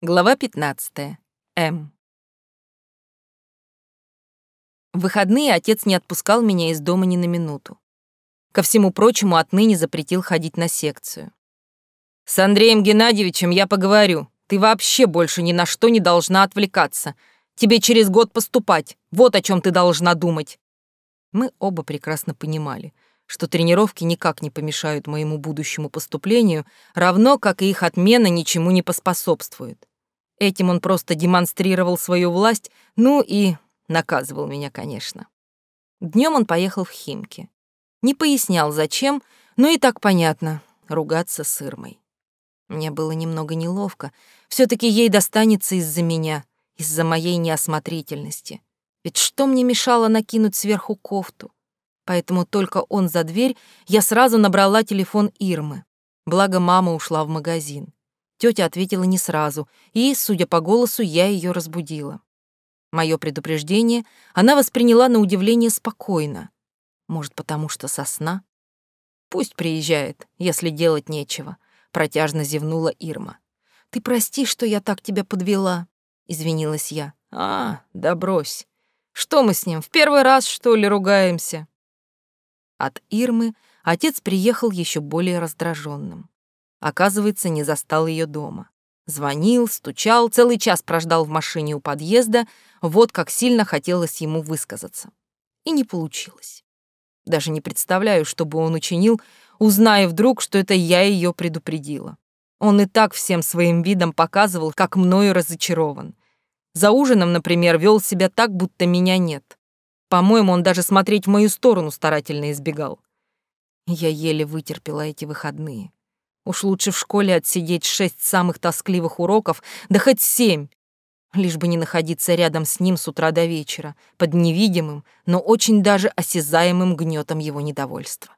Глава 15. М. В выходные отец не отпускал меня из дома ни на минуту. Ко всему прочему, отныне запретил ходить на секцию. «С Андреем Геннадьевичем я поговорю. Ты вообще больше ни на что не должна отвлекаться. Тебе через год поступать. Вот о чем ты должна думать». Мы оба прекрасно понимали, что тренировки никак не помешают моему будущему поступлению, равно как и их отмена ничему не поспособствует. Этим он просто демонстрировал свою власть, ну и наказывал меня, конечно. Днем он поехал в Химки. Не пояснял, зачем, но и так понятно — ругаться с Ирмой. Мне было немного неловко. все таки ей достанется из-за меня, из-за моей неосмотрительности. Ведь что мне мешало накинуть сверху кофту? Поэтому только он за дверь, я сразу набрала телефон Ирмы. Благо мама ушла в магазин. Тетя ответила не сразу, и, судя по голосу, я ее разбудила. Мое предупреждение она восприняла на удивление спокойно. Может, потому что сосна? Пусть приезжает, если делать нечего, протяжно зевнула Ирма. Ты прости, что я так тебя подвела, извинилась я. А, да брось. Что мы с ним, в первый раз, что ли, ругаемся? От Ирмы отец приехал еще более раздраженным. Оказывается, не застал ее дома. Звонил, стучал, целый час прождал в машине у подъезда, вот как сильно хотелось ему высказаться. И не получилось. Даже не представляю, что бы он учинил, узная вдруг, что это я ее предупредила. Он и так всем своим видом показывал, как мною разочарован. За ужином, например, вел себя так, будто меня нет. По-моему, он даже смотреть в мою сторону старательно избегал. Я еле вытерпела эти выходные. Уж лучше в школе отсидеть шесть самых тоскливых уроков, да хоть семь, лишь бы не находиться рядом с ним с утра до вечера, под невидимым, но очень даже осязаемым гнетом его недовольства.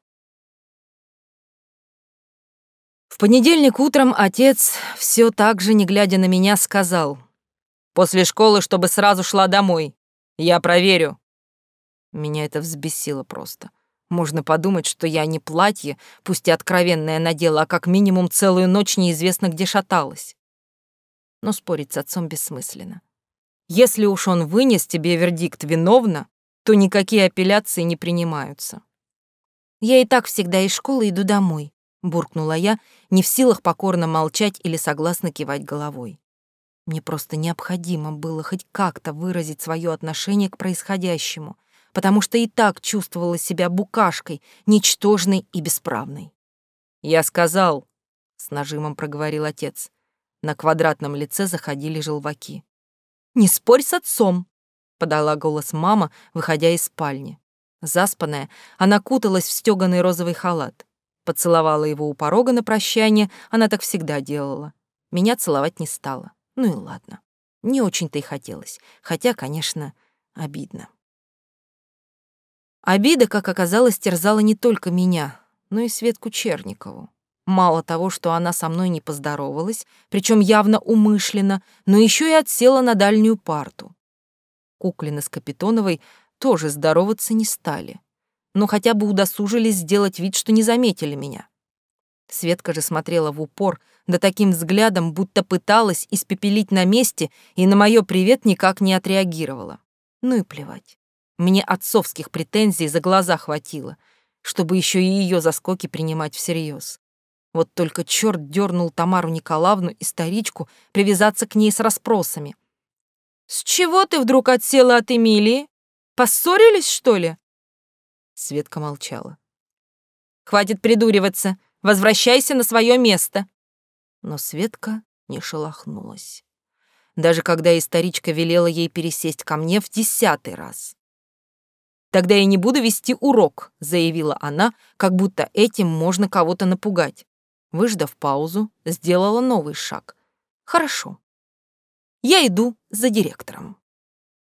В понедельник утром отец, все так же, не глядя на меня, сказал, «После школы, чтобы сразу шла домой. Я проверю». Меня это взбесило просто. Можно подумать, что я не платье, пусть и откровенное надела, а как минимум целую ночь неизвестно где шаталась. Но спорить с отцом бессмысленно. Если уж он вынес тебе вердикт виновна, то никакие апелляции не принимаются. «Я и так всегда из школы иду домой», — буркнула я, не в силах покорно молчать или согласно кивать головой. Мне просто необходимо было хоть как-то выразить свое отношение к происходящему — потому что и так чувствовала себя букашкой, ничтожной и бесправной. «Я сказал», — с нажимом проговорил отец. На квадратном лице заходили желваки. «Не спорь с отцом», — подала голос мама, выходя из спальни. Заспанная, она куталась в стёганый розовый халат. Поцеловала его у порога на прощание, она так всегда делала. Меня целовать не стала. Ну и ладно. Не очень-то и хотелось, хотя, конечно, обидно. Обида, как оказалось, терзала не только меня, но и Светку Черникову. Мало того, что она со мной не поздоровалась, причем явно умышленно, но еще и отсела на дальнюю парту. Куклины с Капитоновой тоже здороваться не стали, но хотя бы удосужились сделать вид, что не заметили меня. Светка же смотрела в упор, да таким взглядом, будто пыталась испепелить на месте и на мое привет никак не отреагировала. Ну и плевать. Мне отцовских претензий за глаза хватило, чтобы еще и ее заскоки принимать всерьез. Вот только черт дернул Тамару Николаевну и старичку привязаться к ней с расспросами. «С чего ты вдруг отсела от Эмилии? Поссорились, что ли?» Светка молчала. «Хватит придуриваться. Возвращайся на свое место». Но Светка не шелохнулась. Даже когда историчка велела ей пересесть ко мне в десятый раз. Тогда я не буду вести урок, заявила она, как будто этим можно кого-то напугать. Выждав паузу, сделала новый шаг. Хорошо. Я иду за директором.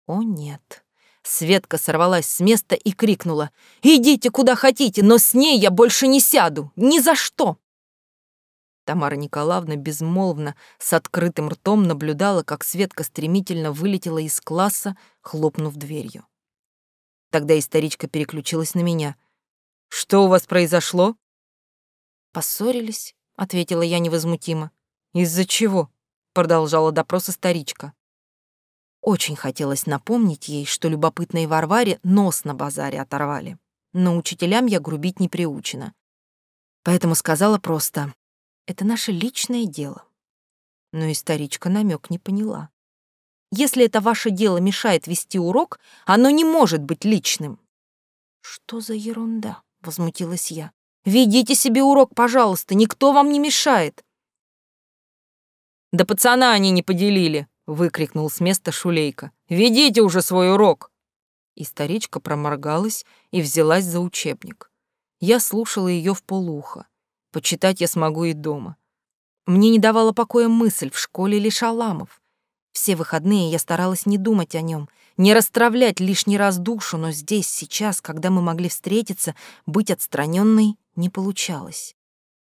О нет. Светка сорвалась с места и крикнула: "Идите куда хотите, но с ней я больше не сяду, ни за что!" Тамара Николаевна безмолвно, с открытым ртом наблюдала, как Светка стремительно вылетела из класса, хлопнув дверью. Тогда историчка переключилась на меня. «Что у вас произошло?» «Поссорились», — ответила я невозмутимо. «Из-за чего?» — продолжала допрос старичка. Очень хотелось напомнить ей, что любопытной Варваре нос на базаре оторвали. Но учителям я грубить не приучена. Поэтому сказала просто «это наше личное дело». Но и старичка намек не поняла. Если это ваше дело мешает вести урок, оно не может быть личным. Что за ерунда? возмутилась я. Ведите себе урок, пожалуйста, никто вам не мешает. Да пацана они не поделили, выкрикнул с места Шулейка. Ведите уже свой урок. И старичка проморгалась и взялась за учебник. Я слушала ее в полухо. Почитать я смогу и дома. Мне не давала покоя мысль, в школе ли Шаламов. Все выходные я старалась не думать о нем, не расстравлять лишний раз душу, но здесь, сейчас, когда мы могли встретиться, быть отстраненной не получалось.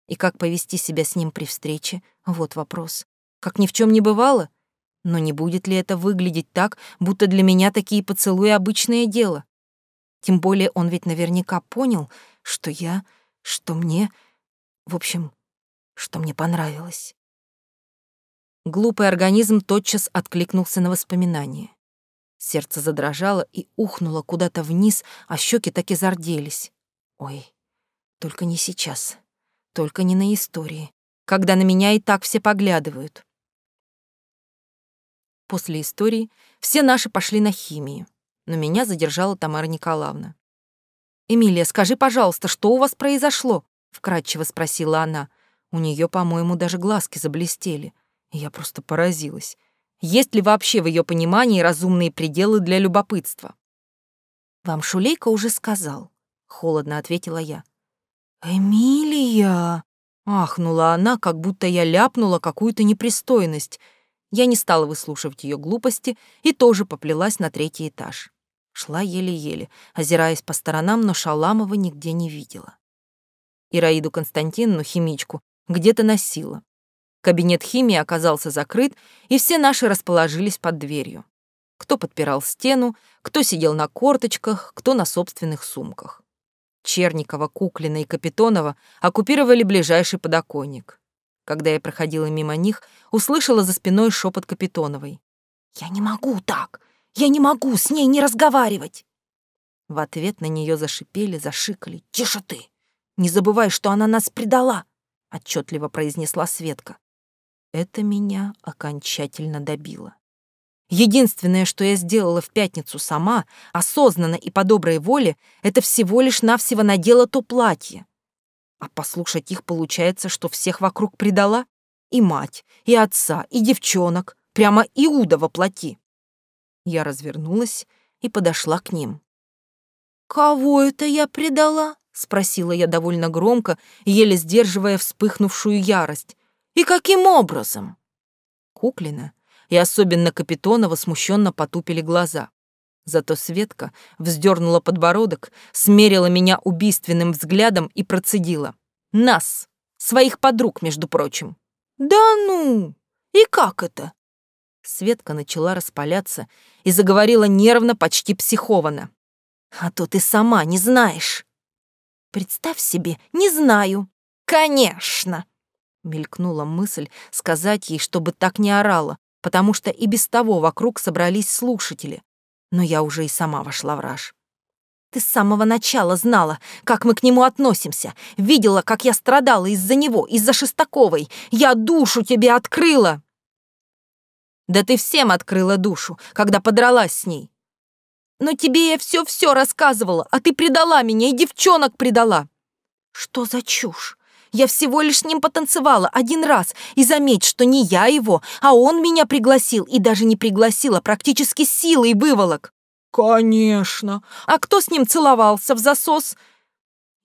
И как повести себя с ним при встрече — вот вопрос. Как ни в чем не бывало? Но не будет ли это выглядеть так, будто для меня такие поцелуи — обычное дело? Тем более он ведь наверняка понял, что я, что мне... В общем, что мне понравилось. Глупый организм тотчас откликнулся на воспоминания. Сердце задрожало и ухнуло куда-то вниз, а щеки так и зарделись. Ой, только не сейчас. Только не на истории, когда на меня и так все поглядывают. После истории все наши пошли на химию, но меня задержала Тамара Николаевна. «Эмилия, скажи, пожалуйста, что у вас произошло?» — вкратчиво спросила она. У нее, по-моему, даже глазки заблестели — я просто поразилась. Есть ли вообще в ее понимании разумные пределы для любопытства? «Вам Шулейка уже сказал», — холодно ответила я. «Эмилия!» — ахнула она, как будто я ляпнула какую-то непристойность. Я не стала выслушивать ее глупости и тоже поплелась на третий этаж. Шла еле-еле, озираясь по сторонам, но Шаламова нигде не видела. Ираиду Константиновну, химичку, где-то носила. Кабинет химии оказался закрыт, и все наши расположились под дверью. Кто подпирал стену, кто сидел на корточках, кто на собственных сумках. Черникова, Куклина и Капитонова оккупировали ближайший подоконник. Когда я проходила мимо них, услышала за спиной шепот Капитоновой. «Я не могу так! Я не могу с ней не разговаривать!» В ответ на нее зашипели, зашикали. «Тише ты! Не забывай, что она нас предала!» — отчетливо произнесла Светка. Это меня окончательно добило. Единственное, что я сделала в пятницу сама, осознанно и по доброй воле, это всего лишь навсего надела то платье. А послушать их получается, что всех вокруг предала? И мать, и отца, и девчонок. Прямо Иуда воплоти. Я развернулась и подошла к ним. «Кого это я предала?» — спросила я довольно громко, еле сдерживая вспыхнувшую ярость. И каким образом? Куклина и особенно Капитонова смущенно потупили глаза. Зато Светка вздернула подбородок, смерила меня убийственным взглядом и процедила. «Нас! Своих подруг, между прочим!» «Да ну! И как это?» Светка начала распаляться и заговорила нервно, почти психованно. «А то ты сама не знаешь!» «Представь себе, не знаю!» «Конечно!» Мелькнула мысль сказать ей, чтобы так не орала, потому что и без того вокруг собрались слушатели. Но я уже и сама вошла в раж. Ты с самого начала знала, как мы к нему относимся. Видела, как я страдала из-за него, из-за Шестаковой. Я душу тебе открыла. Да ты всем открыла душу, когда подралась с ней. Но тебе я все-все рассказывала, а ты предала меня и девчонок предала. Что за чушь? Я всего лишь с ним потанцевала один раз, и заметь, что не я его, а он меня пригласил, и даже не пригласил, а практически силой выволок. Конечно. А кто с ним целовался в засос?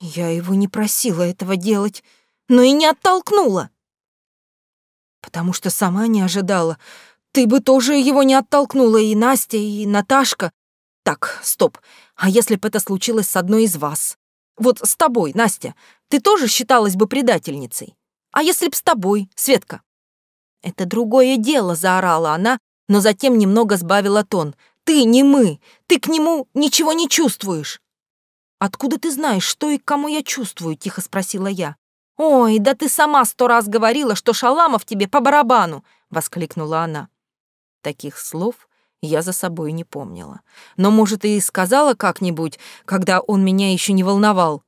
Я его не просила этого делать, но и не оттолкнула. Потому что сама не ожидала. Ты бы тоже его не оттолкнула, и Настя, и Наташка. Так, стоп. А если бы это случилось с одной из вас? Вот с тобой, Настя, ты тоже считалась бы предательницей. А если б с тобой, Светка? Это другое дело, заорала она, но затем немного сбавила тон. Ты не мы, ты к нему ничего не чувствуешь. Откуда ты знаешь, что и к кому я чувствую? Тихо спросила я. «Ой, да ты сама сто раз говорила, что Шаламов тебе по барабану!» — воскликнула она. Таких слов я за собой не помнила. Но, может, и сказала как-нибудь, когда он меня еще не волновал.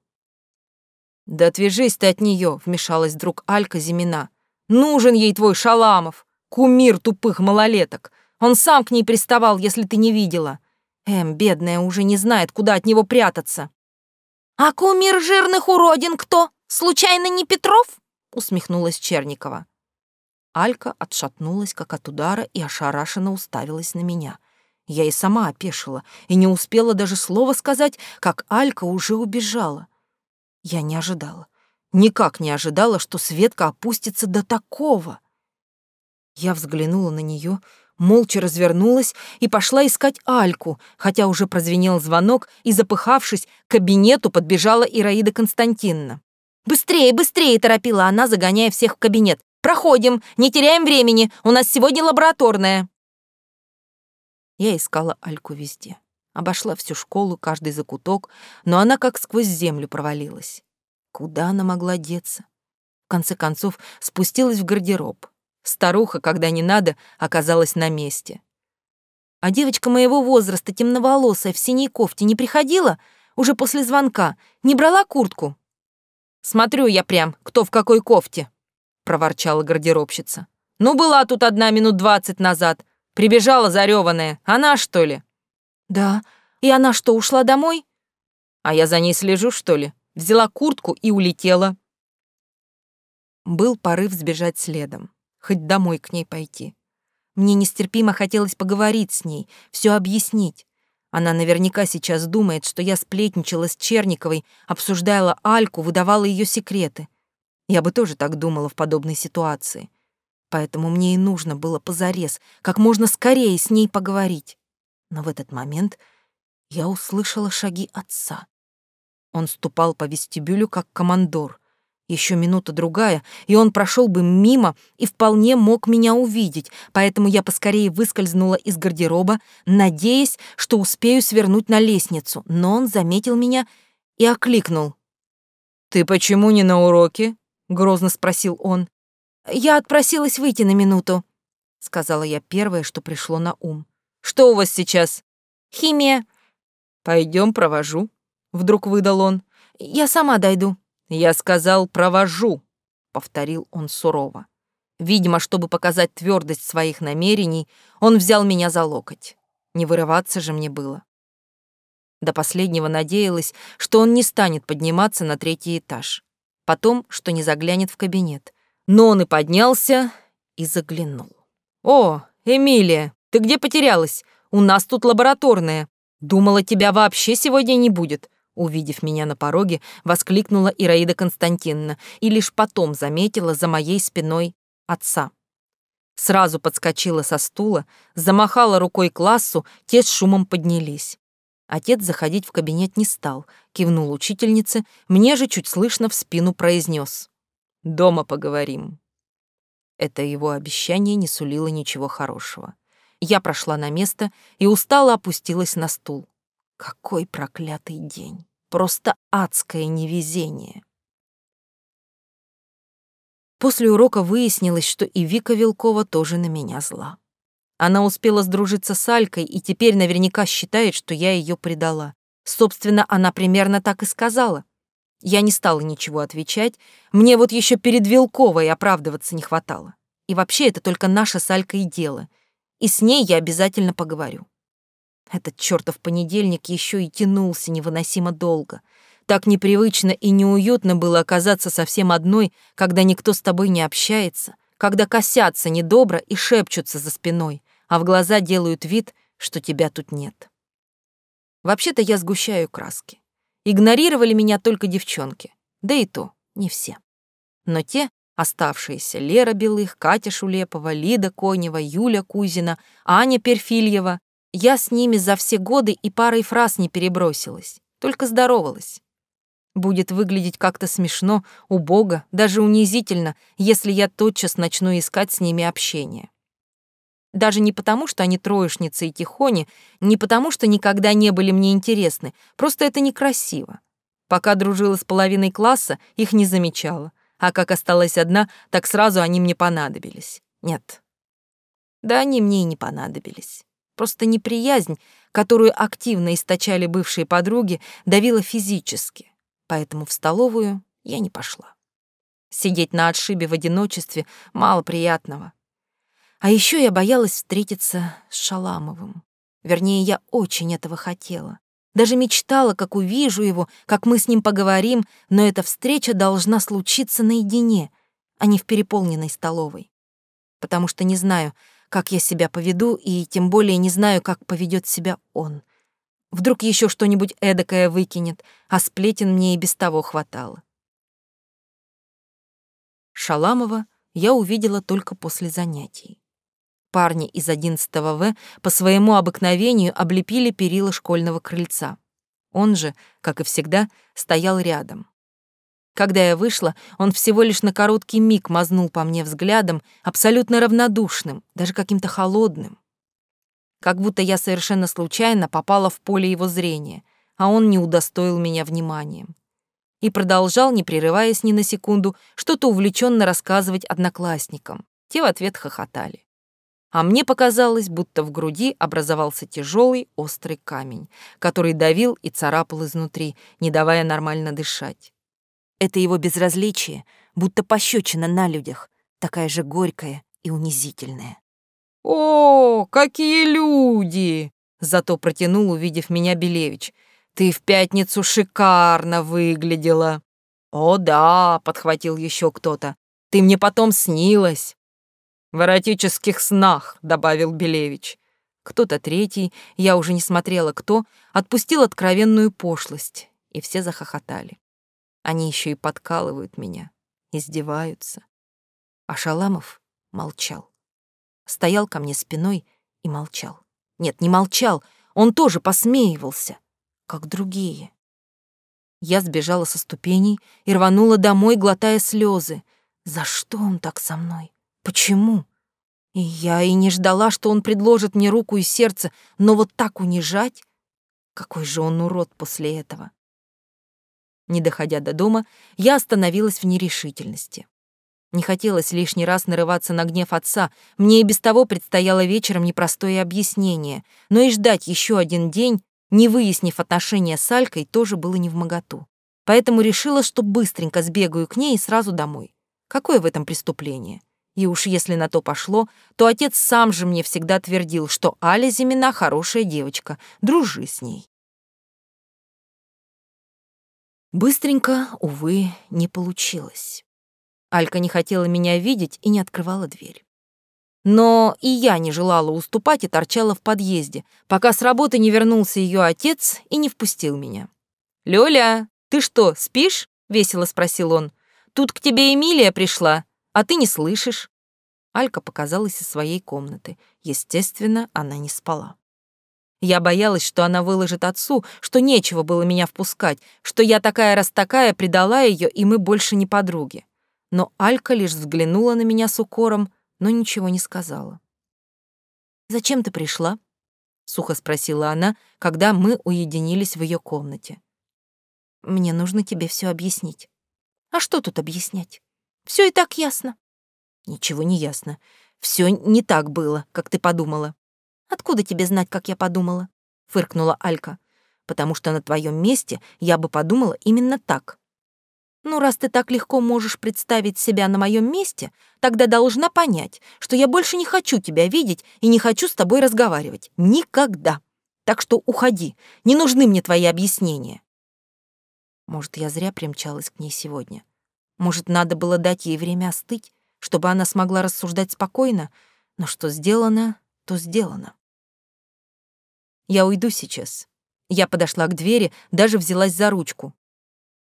«Да отвяжись ты от нее», — вмешалась вдруг Алька Зимина. «Нужен ей твой Шаламов, кумир тупых малолеток. Он сам к ней приставал, если ты не видела. Эм, бедная, уже не знает, куда от него прятаться». «А кумир жирных уродин кто? Случайно не Петров?» — усмехнулась Черникова. Алька отшатнулась, как от удара, и ошарашенно уставилась на меня. Я и сама опешила, и не успела даже слова сказать, как Алька уже убежала. Я не ожидала, никак не ожидала, что Светка опустится до такого. Я взглянула на нее, молча развернулась и пошла искать Альку, хотя уже прозвенел звонок, и, запыхавшись, к кабинету подбежала Ираида Константиновна. «Быстрее, быстрее!» — торопила она, загоняя всех в кабинет. Проходим, не теряем времени, у нас сегодня лабораторная». Я искала Альку везде. Обошла всю школу, каждый закуток, но она как сквозь землю провалилась. Куда она могла деться? В конце концов, спустилась в гардероб. Старуха, когда не надо, оказалась на месте. А девочка моего возраста, темноволосая, в синей кофте, не приходила? Уже после звонка. Не брала куртку? Смотрю я прям, кто в какой кофте. — проворчала гардеробщица. «Ну, была тут одна минут двадцать назад. Прибежала зареванная. Она, что ли?» «Да. И она что, ушла домой?» «А я за ней слежу, что ли? Взяла куртку и улетела». Был порыв сбежать следом, хоть домой к ней пойти. Мне нестерпимо хотелось поговорить с ней, все объяснить. Она наверняка сейчас думает, что я сплетничала с Черниковой, обсуждала Альку, выдавала ее секреты. Я бы тоже так думала в подобной ситуации. Поэтому мне и нужно было позарез, как можно скорее с ней поговорить. Но в этот момент я услышала шаги отца. Он ступал по вестибюлю, как командор. Еще минута-другая, и он прошел бы мимо и вполне мог меня увидеть, поэтому я поскорее выскользнула из гардероба, надеясь, что успею свернуть на лестницу, но он заметил меня и окликнул. «Ты почему не на уроке?» Грозно спросил он. Я отпросилась выйти на минуту, сказала я первое, что пришло на ум. Что у вас сейчас? Химия. Пойдем, провожу, вдруг выдал он. Я сама дойду. Я сказал, провожу, повторил он сурово. Видимо, чтобы показать твердость своих намерений, он взял меня за локоть. Не вырываться же мне было. До последнего надеялась, что он не станет подниматься на третий этаж потом, что не заглянет в кабинет. Но он и поднялся и заглянул. «О, Эмилия, ты где потерялась? У нас тут лабораторная. Думала, тебя вообще сегодня не будет». Увидев меня на пороге, воскликнула Ираида Константиновна и лишь потом заметила за моей спиной отца. Сразу подскочила со стула, замахала рукой классу, те с шумом поднялись. Отец заходить в кабинет не стал, кивнул учительнице, мне же чуть слышно в спину произнес: «Дома поговорим». Это его обещание не сулило ничего хорошего. Я прошла на место и устало опустилась на стул. Какой проклятый день! Просто адское невезение! После урока выяснилось, что и Вика Вилкова тоже на меня зла. Она успела сдружиться с Алькой и теперь наверняка считает, что я ее предала. Собственно, она примерно так и сказала. Я не стала ничего отвечать. Мне вот еще перед Вилковой оправдываться не хватало. И вообще это только наше с Алькой дело. И с ней я обязательно поговорю. Этот чертов понедельник еще и тянулся невыносимо долго. Так непривычно и неуютно было оказаться совсем одной, когда никто с тобой не общается, когда косятся недобро и шепчутся за спиной, а в глаза делают вид, что тебя тут нет. Вообще-то я сгущаю краски. Игнорировали меня только девчонки, да и то не все. Но те, оставшиеся Лера Белых, Катя Шулепова, Лида Конева, Юля Кузина, Аня Перфильева, я с ними за все годы и парой фраз не перебросилась, только здоровалась. Будет выглядеть как-то смешно, убого, даже унизительно, если я тотчас начну искать с ними общение. Даже не потому, что они троечницы и тихони, не потому, что никогда не были мне интересны, просто это некрасиво. Пока дружила с половиной класса, их не замечала, А как осталась одна, так сразу они мне понадобились. Нет. Да они мне и не понадобились. Просто неприязнь, которую активно источали бывшие подруги, давила физически. Поэтому в столовую я не пошла. Сидеть на отшибе в одиночестве мало приятного. А еще я боялась встретиться с Шаламовым. Вернее, я очень этого хотела. Даже мечтала, как увижу его, как мы с ним поговорим, но эта встреча должна случиться наедине, а не в переполненной столовой. Потому что не знаю, как я себя поведу, и тем более не знаю, как поведет себя он. Вдруг еще что-нибудь эдакое выкинет, а сплетен мне и без того хватало. Шаламова я увидела только после занятий. Парни из 11 В по своему обыкновению облепили перила школьного крыльца. Он же, как и всегда, стоял рядом. Когда я вышла, он всего лишь на короткий миг мазнул по мне взглядом, абсолютно равнодушным, даже каким-то холодным. Как будто я совершенно случайно попала в поле его зрения, а он не удостоил меня вниманием. И продолжал, не прерываясь ни на секунду, что-то увлеченно рассказывать одноклассникам. Те в ответ хохотали а мне показалось, будто в груди образовался тяжелый острый камень, который давил и царапал изнутри, не давая нормально дышать. Это его безразличие, будто пощечина на людях, такая же горькая и унизительная. «О, какие люди!» — зато протянул, увидев меня Белевич. «Ты в пятницу шикарно выглядела!» «О, да!» — подхватил еще кто-то. «Ты мне потом снилась!» «В эротических снах», — добавил Белевич. Кто-то третий, я уже не смотрела кто, отпустил откровенную пошлость, и все захохотали. Они еще и подкалывают меня, издеваются. А Шаламов молчал. Стоял ко мне спиной и молчал. Нет, не молчал, он тоже посмеивался, как другие. Я сбежала со ступеней и рванула домой, глотая слезы. За что он так со мной? Почему? И я и не ждала, что он предложит мне руку и сердце, но вот так унижать? Какой же он урод после этого? Не доходя до дома, я остановилась в нерешительности. Не хотелось лишний раз нарываться на гнев отца, мне и без того предстояло вечером непростое объяснение, но и ждать еще один день, не выяснив отношения с Алькой, тоже было не в моготу. Поэтому решила, что быстренько сбегаю к ней и сразу домой. Какое в этом преступление? И уж если на то пошло, то отец сам же мне всегда твердил, что Аля Зимина хорошая девочка, дружи с ней. Быстренько, увы, не получилось. Алька не хотела меня видеть и не открывала дверь. Но и я не желала уступать и торчала в подъезде, пока с работы не вернулся ее отец и не впустил меня. «Лёля, ты что, спишь?» — весело спросил он. «Тут к тебе Эмилия пришла а ты не слышишь». Алька показалась из своей комнаты. Естественно, она не спала. Я боялась, что она выложит отцу, что нечего было меня впускать, что я такая раз такая предала ее, и мы больше не подруги. Но Алька лишь взглянула на меня с укором, но ничего не сказала. «Зачем ты пришла?» — сухо спросила она, когда мы уединились в ее комнате. «Мне нужно тебе все объяснить». «А что тут объяснять? Все и так ясно. Ничего не ясно. Все не так было, как ты подумала. Откуда тебе знать, как я подумала? Фыркнула Алька. Потому что на твоем месте я бы подумала именно так. Ну, раз ты так легко можешь представить себя на моем месте, тогда должна понять, что я больше не хочу тебя видеть и не хочу с тобой разговаривать. Никогда. Так что уходи. Не нужны мне твои объяснения. Может, я зря примчалась к ней сегодня. Может, надо было дать ей время остыть, чтобы она смогла рассуждать спокойно, но что сделано, то сделано. Я уйду сейчас. Я подошла к двери, даже взялась за ручку.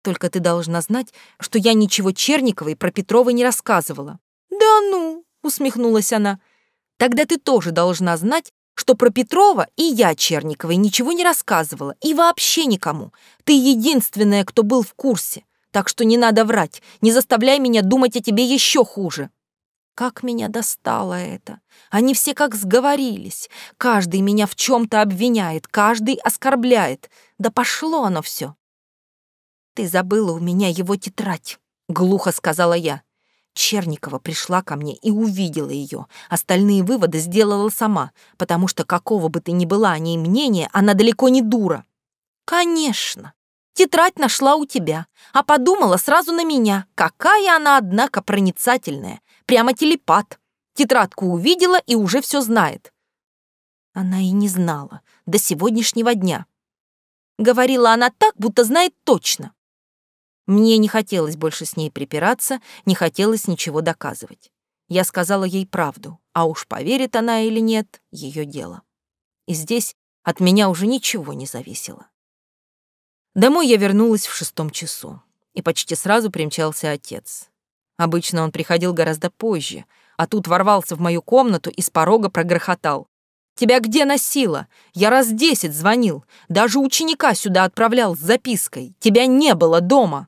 Только ты должна знать, что я ничего Черниковой про Петрова не рассказывала. Да ну, усмехнулась она. Тогда ты тоже должна знать, что про Петрова и я Черниковой ничего не рассказывала, и вообще никому. Ты единственная, кто был в курсе. Так что не надо врать, не заставляй меня думать о тебе еще хуже. Как меня достало это. Они все как сговорились. Каждый меня в чем-то обвиняет, каждый оскорбляет. Да пошло оно все. Ты забыла у меня его тетрадь. глухо сказала я. Черникова пришла ко мне и увидела ее. Остальные выводы сделала сама, потому что какого бы ты ни была о ней мнения, она далеко не дура. Конечно. Тетрадь нашла у тебя, а подумала сразу на меня. Какая она, однако, проницательная. Прямо телепат. Тетрадку увидела и уже все знает. Она и не знала до сегодняшнего дня. Говорила она так, будто знает точно. Мне не хотелось больше с ней припираться, не хотелось ничего доказывать. Я сказала ей правду, а уж поверит она или нет, ее дело. И здесь от меня уже ничего не зависело. Домой я вернулась в шестом часу, и почти сразу примчался отец. Обычно он приходил гораздо позже, а тут ворвался в мою комнату и с порога прогрохотал. «Тебя где носило? Я раз десять звонил, даже ученика сюда отправлял с запиской. Тебя не было дома!»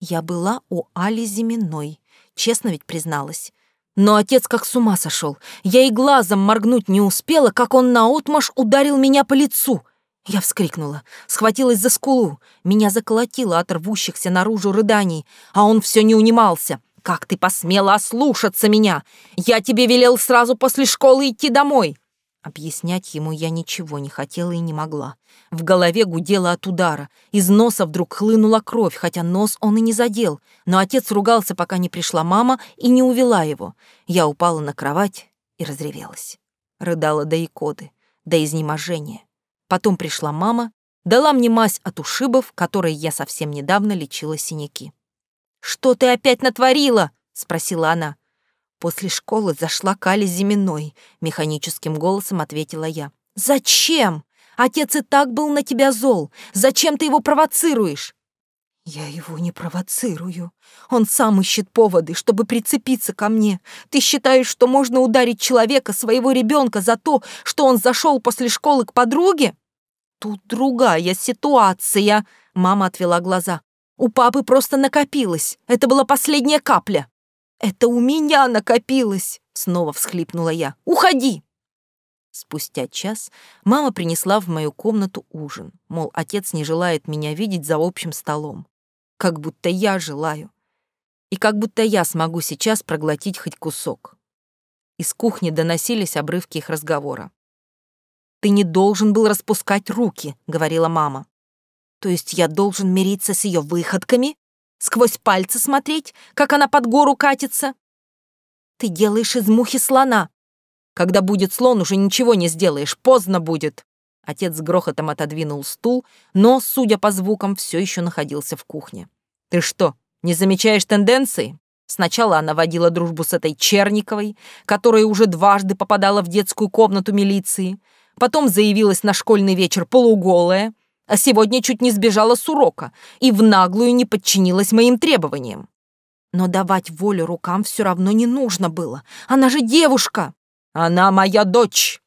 Я была у Али Зиминой, честно ведь призналась. Но отец как с ума сошел. Я и глазом моргнуть не успела, как он наотмашь ударил меня по лицу. Я вскрикнула, схватилась за скулу. Меня заколотило от рвущихся наружу рыданий, а он все не унимался. «Как ты посмела ослушаться меня? Я тебе велел сразу после школы идти домой!» Объяснять ему я ничего не хотела и не могла. В голове гудело от удара. Из носа вдруг хлынула кровь, хотя нос он и не задел. Но отец ругался, пока не пришла мама и не увела его. Я упала на кровать и разревелась. Рыдала до икоды, до изнеможения. Потом пришла мама, дала мне мазь от ушибов, которой я совсем недавно лечила синяки. «Что ты опять натворила?» — спросила она. После школы зашла Кали Зиминой, механическим голосом ответила я. Зачем? Отец и так был на тебя зол. Зачем ты его провоцируешь? Я его не провоцирую. Он сам ищет поводы, чтобы прицепиться ко мне. Ты считаешь, что можно ударить человека, своего ребенка, за то, что он зашел после школы к подруге? Тут другая ситуация. Мама отвела глаза. У папы просто накопилось. Это была последняя капля. «Это у меня накопилось!» — снова всхлипнула я. «Уходи!» Спустя час мама принесла в мою комнату ужин, мол, отец не желает меня видеть за общим столом. Как будто я желаю. И как будто я смогу сейчас проглотить хоть кусок. Из кухни доносились обрывки их разговора. «Ты не должен был распускать руки», — говорила мама. «То есть я должен мириться с ее выходками?» Сквозь пальцы смотреть, как она под гору катится? Ты делаешь из мухи слона. Когда будет слон, уже ничего не сделаешь, поздно будет. Отец с грохотом отодвинул стул, но, судя по звукам, все еще находился в кухне. Ты что, не замечаешь тенденции? Сначала она водила дружбу с этой Черниковой, которая уже дважды попадала в детскую комнату милиции, потом заявилась на школьный вечер полуголая, а сегодня чуть не сбежала с урока и в наглую не подчинилась моим требованиям. Но давать волю рукам все равно не нужно было. Она же девушка. Она моя дочь.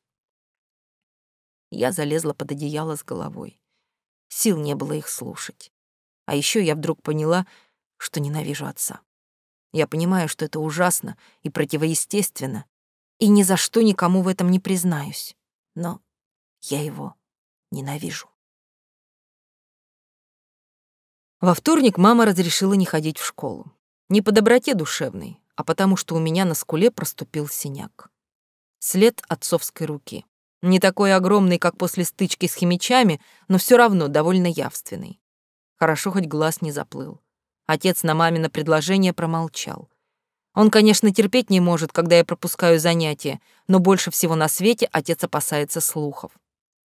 Я залезла под одеяло с головой. Сил не было их слушать. А еще я вдруг поняла, что ненавижу отца. Я понимаю, что это ужасно и противоестественно, и ни за что никому в этом не признаюсь. Но я его ненавижу. Во вторник мама разрешила не ходить в школу. Не по доброте душевной, а потому что у меня на скуле проступил синяк. След отцовской руки. Не такой огромный, как после стычки с химичами, но все равно довольно явственный. Хорошо, хоть глаз не заплыл. Отец на мамино предложение промолчал. Он, конечно, терпеть не может, когда я пропускаю занятия, но больше всего на свете отец опасается слухов.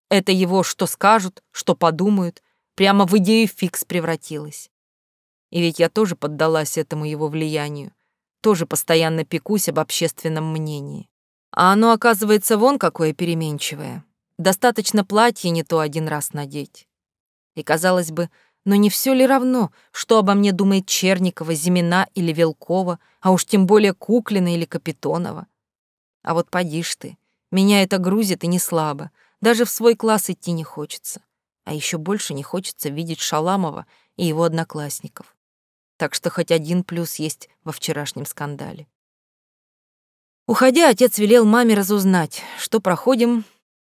Это его что скажут, что подумают, Прямо в идею фикс превратилась. И ведь я тоже поддалась этому его влиянию. Тоже постоянно пекусь об общественном мнении. А оно, оказывается, вон какое переменчивое. Достаточно платье не то один раз надеть. И, казалось бы, но не все ли равно, что обо мне думает Черникова, Зимина или Велкова, а уж тем более Куклина или Капитонова? А вот поди ж ты, меня это грузит и не слабо, даже в свой класс идти не хочется а еще больше не хочется видеть Шаламова и его одноклассников. Так что хоть один плюс есть во вчерашнем скандале. Уходя, отец велел маме разузнать, что проходим,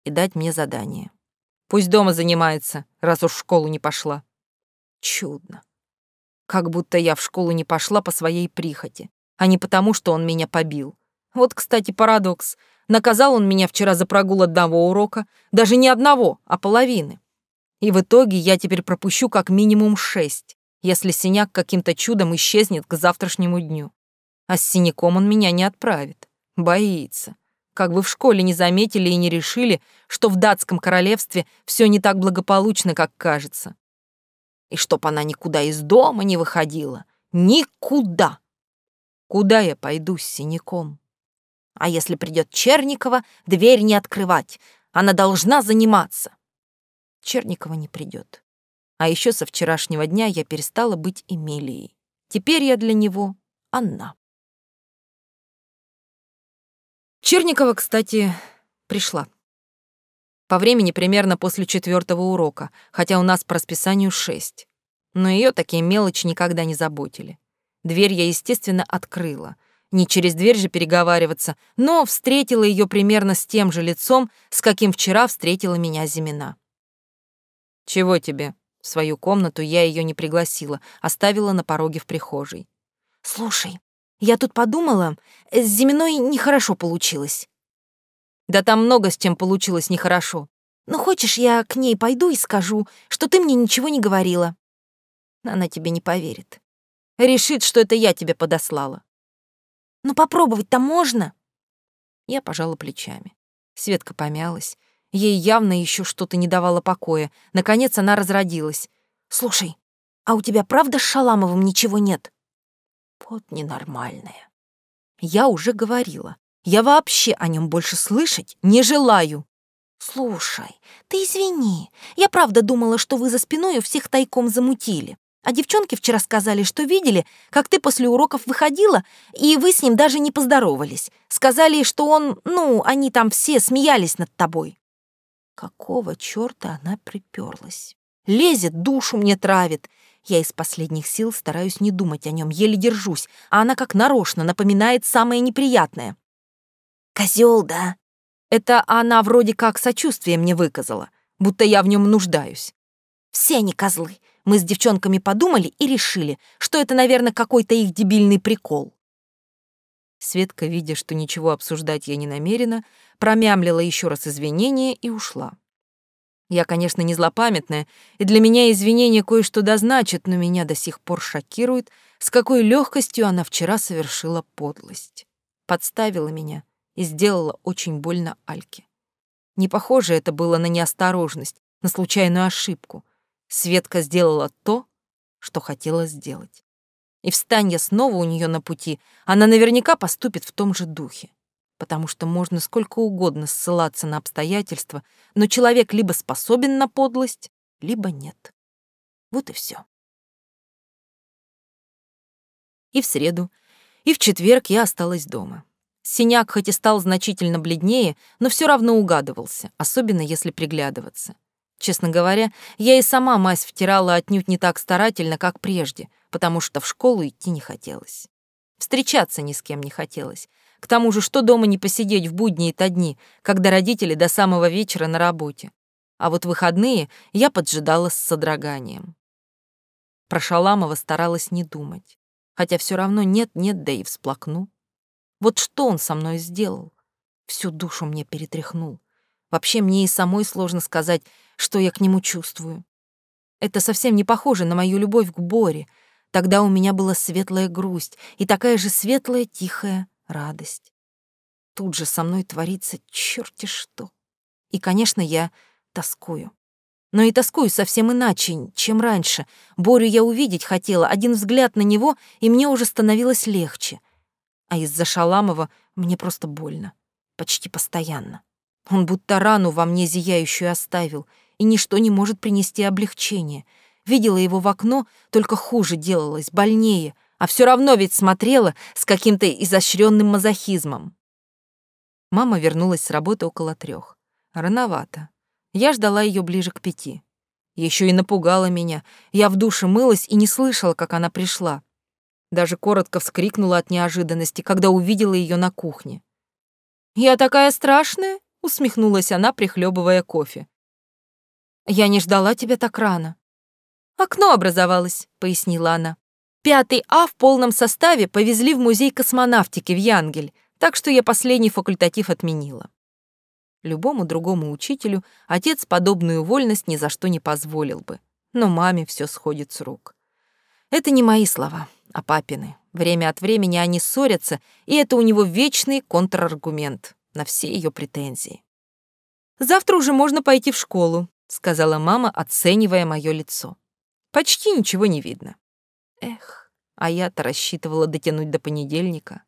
и дать мне задание. Пусть дома занимается, раз уж в школу не пошла. Чудно. Как будто я в школу не пошла по своей прихоти, а не потому, что он меня побил. Вот, кстати, парадокс. Наказал он меня вчера за прогул одного урока, даже не одного, а половины. И в итоге я теперь пропущу как минимум шесть, если синяк каким-то чудом исчезнет к завтрашнему дню. А с синяком он меня не отправит. Боится. Как вы в школе не заметили и не решили, что в датском королевстве все не так благополучно, как кажется. И чтоб она никуда из дома не выходила. Никуда. Куда я пойду с синяком? А если придет Черникова, дверь не открывать. Она должна заниматься. Черникова не придет. А еще со вчерашнего дня я перестала быть Эмилией. Теперь я для него Анна. Черникова, кстати, пришла. По времени примерно после четвертого урока, хотя у нас по расписанию шесть. Но ее такие мелочи никогда не заботили. Дверь я, естественно, открыла. Не через дверь же переговариваться, но встретила ее примерно с тем же лицом, с каким вчера встретила меня Зимина. «Чего тебе?» В свою комнату я ее не пригласила, оставила на пороге в прихожей. «Слушай, я тут подумала, с Зиминой нехорошо получилось». «Да там много с чем получилось нехорошо. Ну, хочешь, я к ней пойду и скажу, что ты мне ничего не говорила?» Она тебе не поверит. Решит, что это я тебе подослала. «Ну, попробовать-то можно?» Я пожала плечами. Светка помялась. Ей явно еще что-то не давало покоя. Наконец она разродилась. «Слушай, а у тебя правда с Шаламовым ничего нет?» Вот ненормальная. Я уже говорила. Я вообще о нем больше слышать не желаю. Слушай, ты извини. Я правда думала, что вы за спиной у всех тайком замутили. А девчонки вчера сказали, что видели, как ты после уроков выходила, и вы с ним даже не поздоровались. Сказали, что он, ну, они там все смеялись над тобой. Какого чёрта она приперлась? Лезет, душу мне травит. Я из последних сил стараюсь не думать о нем, еле держусь, а она как нарочно напоминает самое неприятное. Козел, да? Это она вроде как сочувствие мне выказала, будто я в нем нуждаюсь. Все они козлы. Мы с девчонками подумали и решили, что это, наверное, какой-то их дебильный прикол. Светка, видя, что ничего обсуждать я не намерена, промямлила еще раз извинения и ушла. Я, конечно, не злопамятная, и для меня извинения кое-что дозначат, но меня до сих пор шокирует, с какой легкостью она вчера совершила подлость. Подставила меня и сделала очень больно Альке. Не похоже это было на неосторожность, на случайную ошибку. Светка сделала то, что хотела сделать. И встань я снова у нее на пути, она наверняка поступит в том же духе. Потому что можно сколько угодно ссылаться на обстоятельства, но человек либо способен на подлость, либо нет. Вот и все. И в среду, и в четверг я осталась дома. Синяк хоть и стал значительно бледнее, но все равно угадывался, особенно если приглядываться. Честно говоря, я и сама мазь втирала отнюдь не так старательно, как прежде, потому что в школу идти не хотелось. Встречаться ни с кем не хотелось. К тому же, что дома не посидеть в будние-то дни, когда родители до самого вечера на работе. А вот выходные я поджидала с содроганием. Про Шаламова старалась не думать. Хотя все равно нет-нет, да и всплакну. Вот что он со мной сделал? Всю душу мне перетряхнул. Вообще мне и самой сложно сказать, что я к нему чувствую. Это совсем не похоже на мою любовь к Боре. Тогда у меня была светлая грусть и такая же светлая тихая радость. Тут же со мной творится черти что. И, конечно, я тоскую. Но и тоскую совсем иначе, чем раньше. Борю я увидеть хотела, один взгляд на него, и мне уже становилось легче. А из-за Шаламова мне просто больно. Почти постоянно. Он будто рану во мне зияющую оставил, и ничто не может принести облегчение. Видела его в окно, только хуже делалось, больнее, а все равно ведь смотрела с каким-то изощренным мазохизмом. Мама вернулась с работы около трех. Рановато. Я ждала ее ближе к пяти. Еще и напугала меня. Я в душе мылась и не слышала, как она пришла. Даже коротко вскрикнула от неожиданности, когда увидела ее на кухне. «Я такая страшная?» — усмехнулась она, прихлебывая кофе. «Я не ждала тебя так рано». «Окно образовалось», — пояснила она. Пятый А в полном составе повезли в музей космонавтики в Янгель, так что я последний факультатив отменила. Любому другому учителю отец подобную вольность ни за что не позволил бы, но маме все сходит с рук. Это не мои слова, а папины. Время от времени они ссорятся, и это у него вечный контраргумент на все ее претензии. «Завтра уже можно пойти в школу», — сказала мама, оценивая мое лицо. «Почти ничего не видно». Эх, а я-то рассчитывала дотянуть до понедельника.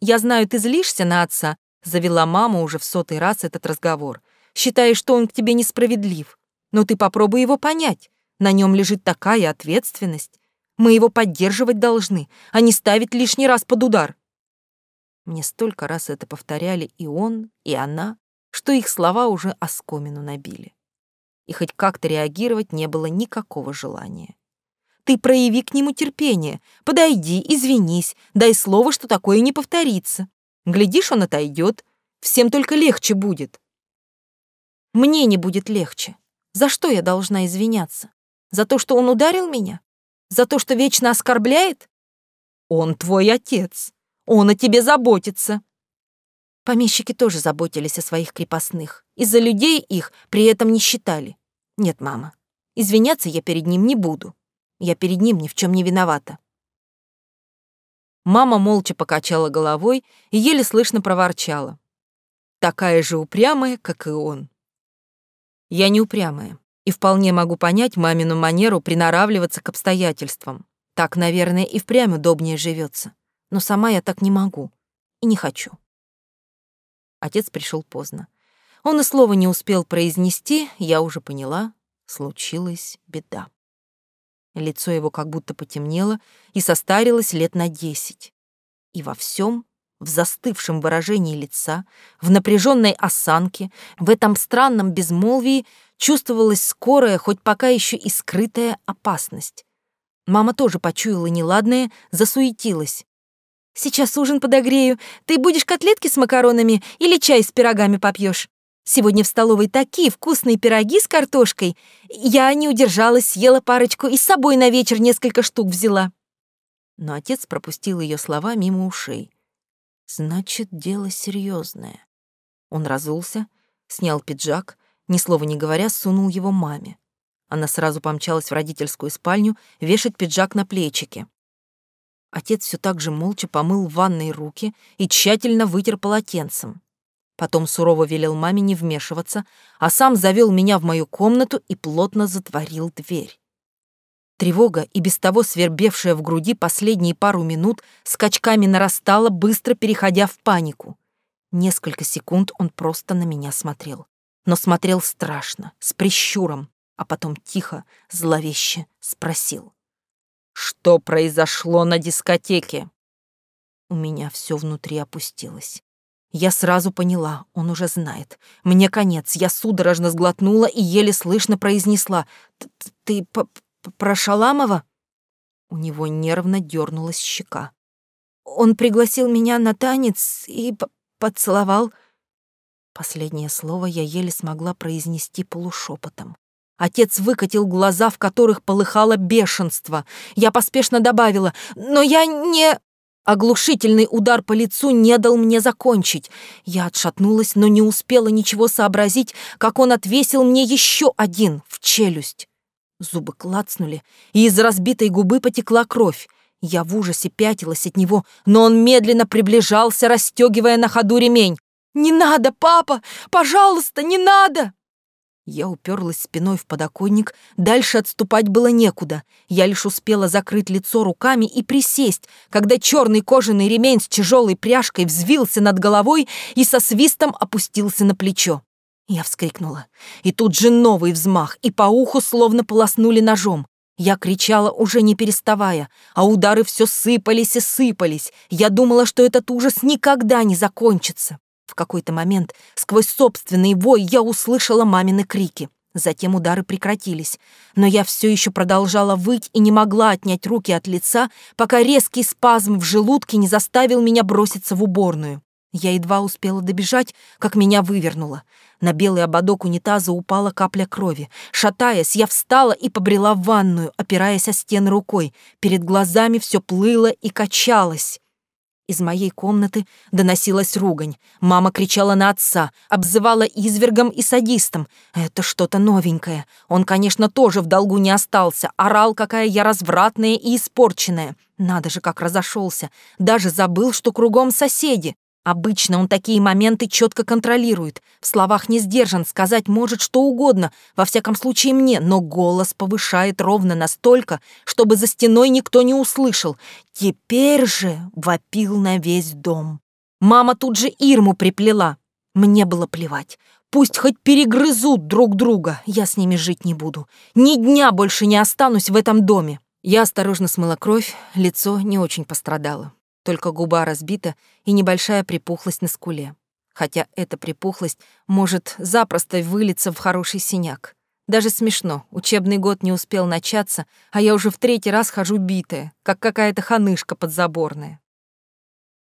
«Я знаю, ты злишься на отца», — завела мама уже в сотый раз этот разговор. «Считаешь, что он к тебе несправедлив. Но ты попробуй его понять. На нем лежит такая ответственность. Мы его поддерживать должны, а не ставить лишний раз под удар». Мне столько раз это повторяли и он, и она, что их слова уже оскомину набили. И хоть как-то реагировать не было никакого желания. Ты прояви к нему терпение, подойди, извинись, дай слово, что такое не повторится. Глядишь, он отойдет, всем только легче будет. Мне не будет легче. За что я должна извиняться? За то, что он ударил меня? За то, что вечно оскорбляет? Он твой отец. Он о тебе заботится. Помещики тоже заботились о своих крепостных. Из-за людей их при этом не считали. Нет, мама, извиняться я перед ним не буду. Я перед ним ни в чем не виновата. Мама молча покачала головой и еле слышно проворчала. Такая же упрямая, как и он. Я не упрямая и вполне могу понять мамину манеру приноравливаться к обстоятельствам. Так, наверное, и впрямь удобнее живется. Но сама я так не могу и не хочу. Отец пришел поздно. Он и слова не успел произнести, я уже поняла, случилась беда. Лицо его как будто потемнело и состарилось лет на десять. И во всем, в застывшем выражении лица, в напряженной осанке, в этом странном безмолвии чувствовалась скорая, хоть пока еще и скрытая опасность. Мама тоже почуяла неладное, засуетилась. Сейчас ужин подогрею. Ты будешь котлетки с макаронами или чай с пирогами попьешь? Сегодня в столовой такие вкусные пироги с картошкой. Я не удержалась, съела парочку и с собой на вечер несколько штук взяла. Но отец пропустил ее слова мимо ушей. Значит, дело серьезное. Он разулся, снял пиджак, ни слова не говоря, сунул его маме. Она сразу помчалась в родительскую спальню вешать пиджак на плечики. Отец все так же молча помыл в ванной руки и тщательно вытер полотенцем. Потом сурово велел маме не вмешиваться, а сам завел меня в мою комнату и плотно затворил дверь. Тревога, и без того свербевшая в груди последние пару минут, скачками нарастала, быстро переходя в панику. Несколько секунд он просто на меня смотрел. Но смотрел страшно, с прищуром, а потом тихо, зловеще спросил. Что произошло на дискотеке? У меня все внутри опустилось. Я сразу поняла, он уже знает. Мне конец. Я судорожно сглотнула и еле слышно произнесла. «Ты про Шаламова?» У него нервно дернулась щека. Он пригласил меня на танец и поцеловал. Последнее слово я еле смогла произнести полушепотом. Отец выкатил глаза, в которых полыхало бешенство. Я поспешно добавила, но я не... Оглушительный удар по лицу не дал мне закончить. Я отшатнулась, но не успела ничего сообразить, как он отвесил мне еще один в челюсть. Зубы клацнули, и из разбитой губы потекла кровь. Я в ужасе пятилась от него, но он медленно приближался, расстегивая на ходу ремень. «Не надо, папа! Пожалуйста, не надо!» Я уперлась спиной в подоконник, дальше отступать было некуда. Я лишь успела закрыть лицо руками и присесть, когда черный кожаный ремень с тяжелой пряжкой взвился над головой и со свистом опустился на плечо. Я вскрикнула. И тут же новый взмах, и по уху словно полоснули ножом. Я кричала, уже не переставая, а удары все сыпались и сыпались. Я думала, что этот ужас никогда не закончится. В какой-то момент сквозь собственный вой я услышала мамины крики. Затем удары прекратились, но я все еще продолжала выть и не могла отнять руки от лица, пока резкий спазм в желудке не заставил меня броситься в уборную. Я едва успела добежать, как меня вывернуло. На белый ободок унитаза упала капля крови. Шатаясь, я встала и побрела в ванную, опираясь о стены рукой. Перед глазами все плыло и качалось. Из моей комнаты доносилась ругань. Мама кричала на отца, обзывала извергом и садистом. Это что-то новенькое. Он, конечно, тоже в долгу не остался. Орал, какая я развратная и испорченная. Надо же, как разошелся. Даже забыл, что кругом соседи. Обычно он такие моменты четко контролирует. В словах не сдержан, сказать может что угодно, во всяком случае мне, но голос повышает ровно настолько, чтобы за стеной никто не услышал. Теперь же вопил на весь дом. Мама тут же Ирму приплела. Мне было плевать. Пусть хоть перегрызут друг друга, я с ними жить не буду. Ни дня больше не останусь в этом доме. Я осторожно смыла кровь, лицо не очень пострадало только губа разбита и небольшая припухлость на скуле. Хотя эта припухлость может запросто вылиться в хороший синяк. Даже смешно, учебный год не успел начаться, а я уже в третий раз хожу битая, как какая-то ханышка подзаборная.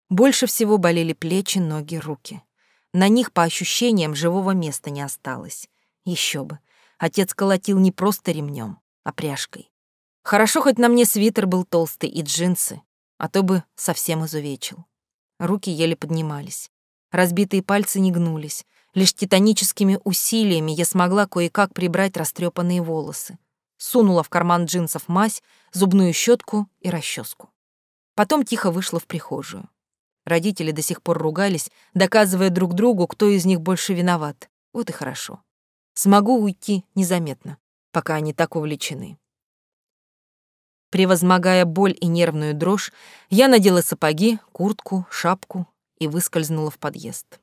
Больше всего болели плечи, ноги, руки. На них, по ощущениям, живого места не осталось. Еще бы. Отец колотил не просто ремнем, а пряжкой. Хорошо, хоть на мне свитер был толстый и джинсы а то бы совсем изувечил. Руки еле поднимались. Разбитые пальцы не гнулись. Лишь титаническими усилиями я смогла кое-как прибрать растрепанные волосы. Сунула в карман джинсов мазь, зубную щетку и расческу. Потом тихо вышла в прихожую. Родители до сих пор ругались, доказывая друг другу, кто из них больше виноват. Вот и хорошо. Смогу уйти незаметно, пока они так увлечены. Превозмогая боль и нервную дрожь, я надела сапоги, куртку, шапку и выскользнула в подъезд.